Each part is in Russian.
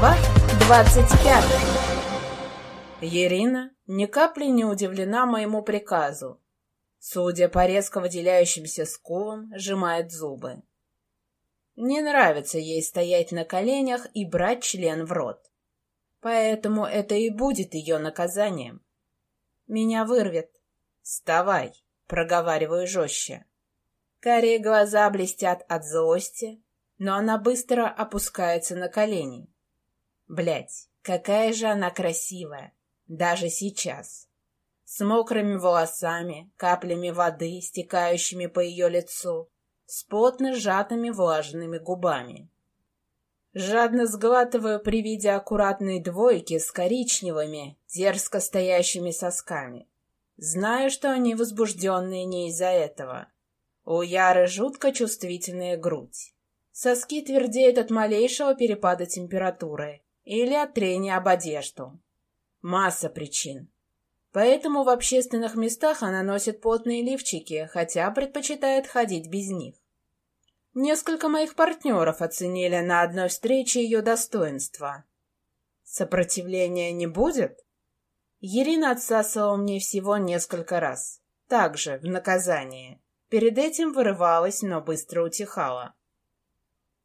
Глава двадцать пятая Ирина ни капли не удивлена моему приказу. Судя по резко выделяющимся скулам, сжимает зубы. Не нравится ей стоять на коленях и брать член в рот. Поэтому это и будет ее наказанием. Меня вырвет. «Вставай!» — проговариваю жестче. Карие глаза блестят от злости, но она быстро опускается на колени. Блять, какая же она красивая, даже сейчас. С мокрыми волосами, каплями воды, стекающими по ее лицу, с плотно сжатыми влажными губами. Жадно сглатываю при виде аккуратной двойки с коричневыми, дерзко стоящими сосками. Знаю, что они возбужденные не из-за этого. У Яры жутко чувствительная грудь. Соски твердеют от малейшего перепада температуры или от трения об одежду. Масса причин. Поэтому в общественных местах она носит плотные лифчики, хотя предпочитает ходить без них. Несколько моих партнеров оценили на одной встрече ее достоинства. Сопротивления не будет? Ирина отсасывала мне всего несколько раз. Также, в наказание. Перед этим вырывалась, но быстро утихала.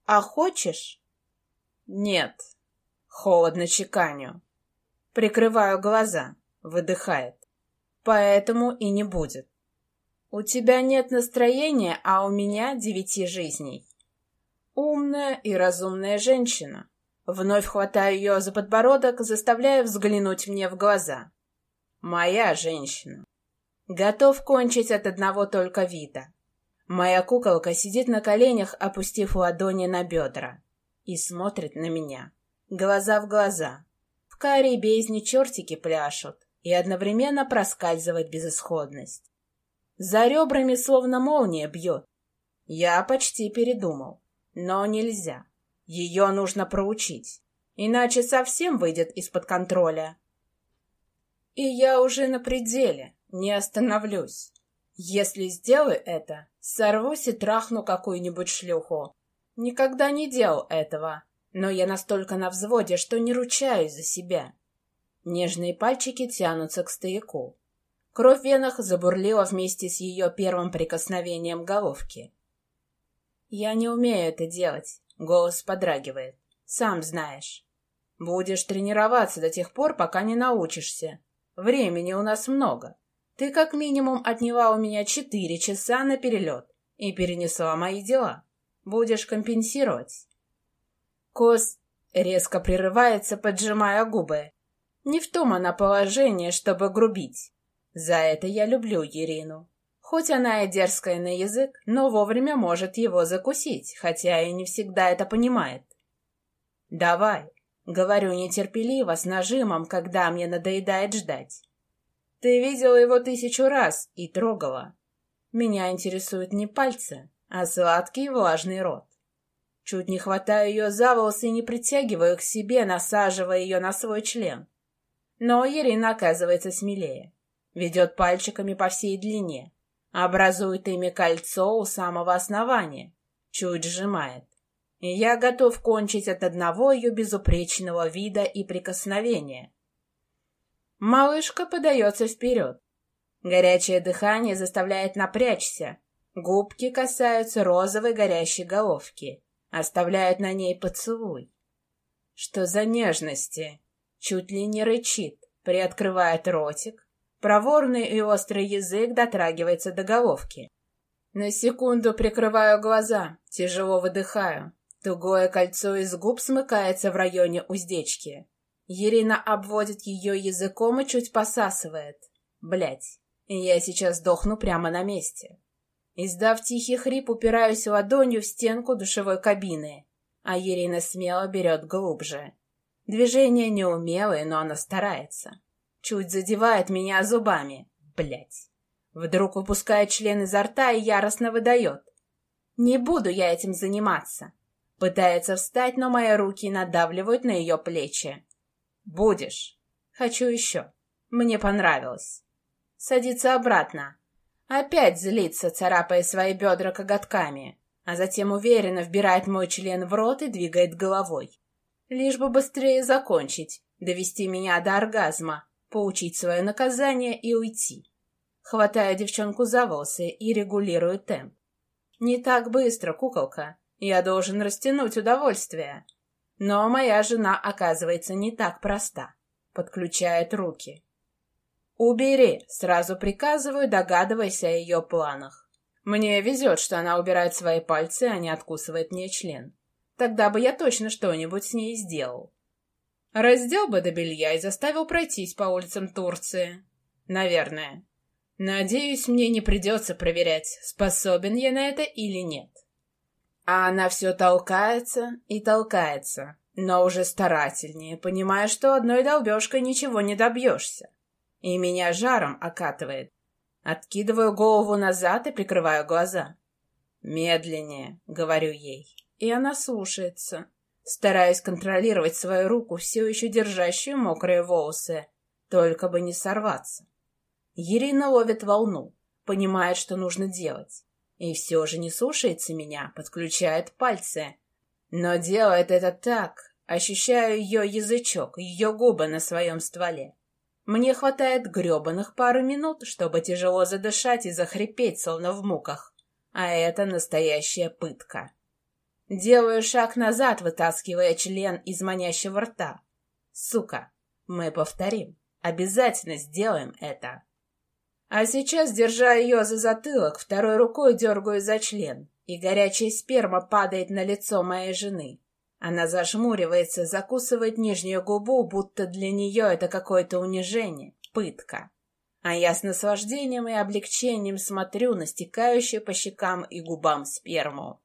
«А хочешь?» «Нет». Холодно чеканю. Прикрываю глаза. Выдыхает. «Поэтому и не будет. У тебя нет настроения, а у меня девяти жизней». Умная и разумная женщина. Вновь хватаю ее за подбородок, заставляя взглянуть мне в глаза. Моя женщина. Готов кончить от одного только вида. Моя куколка сидит на коленях, опустив ладони на бедра, и смотрит на меня. Глаза в глаза. В карей бездне чертики пляшут, и одновременно проскальзывает безысходность. За ребрами словно молния бьет. Я почти передумал. Но нельзя. Ее нужно проучить. Иначе совсем выйдет из-под контроля. И я уже на пределе. Не остановлюсь. Если сделаю это, сорвусь и трахну какую-нибудь шлюху. Никогда не делал этого, но я настолько на взводе, что не ручаюсь за себя. Нежные пальчики тянутся к стояку. Кровь в венах забурлила вместе с ее первым прикосновением головки. «Я не умею это делать», — голос подрагивает. «Сам знаешь. Будешь тренироваться до тех пор, пока не научишься. Времени у нас много. Ты как минимум отняла у меня четыре часа на перелет и перенесла мои дела. Будешь компенсировать. Кос резко прерывается, поджимая губы. Не в том она положение, чтобы грубить. За это я люблю Ирину. Хоть она и дерзкая на язык, но вовремя может его закусить, хотя и не всегда это понимает. «Давай», — говорю нетерпеливо, с нажимом, когда мне надоедает ждать. Ты видела его тысячу раз и трогала. Меня интересуют не пальцы, а сладкий влажный рот. Чуть не хватаю ее за волосы и не притягиваю к себе, насаживая ее на свой член. Но Ирина оказывается смелее. Ведет пальчиками по всей длине. Образует ими кольцо у самого основания. Чуть сжимает. И я готов кончить от одного ее безупречного вида и прикосновения. Малышка подается вперед. Горячее дыхание заставляет напрячься. Губки касаются розовой горящей головки, оставляют на ней поцелуй. Что за нежности? Чуть ли не рычит, приоткрывает ротик. Проворный и острый язык дотрагивается до головки. На секунду прикрываю глаза, тяжело выдыхаю. Тугое кольцо из губ смыкается в районе уздечки. Ирина обводит ее языком и чуть посасывает. Блять, я сейчас сдохну прямо на месте. Издав тихий хрип, упираюсь ладонью в стенку душевой кабины, а Ирина смело берет глубже. Движение неумелое, но она старается. Чуть задевает меня зубами. Блять. Вдруг выпускает член изо рта и яростно выдает. Не буду я этим заниматься. Пытается встать, но мои руки надавливают на ее плечи. «Будешь. Хочу еще. Мне понравилось». Садится обратно. Опять злится, царапая свои бедра коготками, а затем уверенно вбирает мой член в рот и двигает головой. Лишь бы быстрее закончить, довести меня до оргазма, получить свое наказание и уйти. Хватаю девчонку за волосы и регулирую темп. Не так быстро, куколка. Я должен растянуть удовольствие. Но моя жена, оказывается, не так проста. Подключает руки. «Убери!» — сразу приказываю, догадываясь о ее планах. Мне везет, что она убирает свои пальцы, а не откусывает мне член. Тогда бы я точно что-нибудь с ней сделал. Раздел бы до белья и заставил пройтись по улицам Турции. Наверное. Надеюсь, мне не придется проверять, способен я на это или нет. А она все толкается и толкается, но уже старательнее, понимая, что одной долбежкой ничего не добьешься. И меня жаром окатывает. Откидываю голову назад и прикрываю глаза. «Медленнее», — говорю ей. И она слушается. Стараюсь контролировать свою руку, все еще держащую мокрые волосы, только бы не сорваться. Ирина ловит волну, понимает, что нужно делать. И все же не слушается меня, подключает пальцы. Но делает это так, ощущаю ее язычок, ее губы на своем стволе. Мне хватает гребаных пару минут, чтобы тяжело задышать и захрипеть, словно в муках. А это настоящая пытка. Делаю шаг назад, вытаскивая член из манящего рта. Сука, мы повторим. Обязательно сделаем это. А сейчас, держа ее за затылок, второй рукой дергаю за член, и горячая сперма падает на лицо моей жены. Она зажмуривается, закусывает нижнюю губу, будто для нее это какое-то унижение, пытка. А я с наслаждением и облегчением смотрю на стекающую по щекам и губам сперму.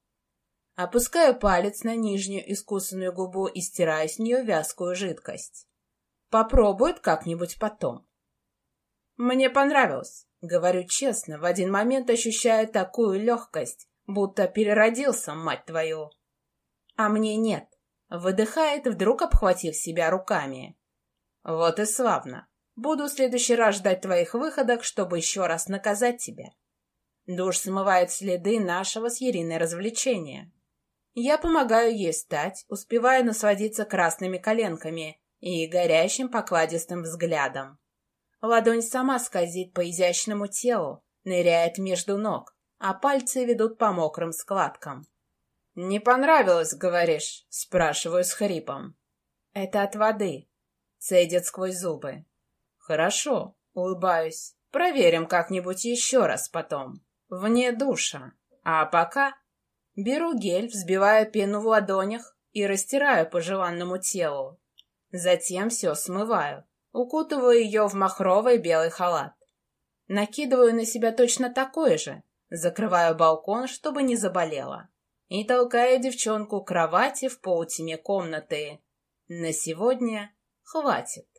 Опускаю палец на нижнюю искусанную губу и стираю с нее вязкую жидкость. Попробует как-нибудь потом. Мне понравилось. Говорю честно, в один момент ощущаю такую легкость, будто переродился, мать твою. А мне нет. Выдыхает, вдруг обхватив себя руками. Вот и славно. Буду в следующий раз ждать твоих выходок, чтобы еще раз наказать тебя. Душ смывает следы нашего с Ериной развлечения. Я помогаю ей встать, успевая насладиться красными коленками и горящим покладистым взглядом. Ладонь сама скользит по изящному телу, ныряет между ног, а пальцы ведут по мокрым складкам. «Не понравилось, говоришь?» — спрашиваю с хрипом. «Это от воды», — цедит сквозь зубы. «Хорошо», — улыбаюсь. «Проверим как-нибудь еще раз потом. Вне душа. А пока...» Беру гель, взбиваю пену в ладонях и растираю по желанному телу. Затем все смываю. Укутываю ее в махровый белый халат. Накидываю на себя точно такой же, закрываю балкон, чтобы не заболела. И толкаю девчонку к кровати в полутьме комнаты. На сегодня хватит.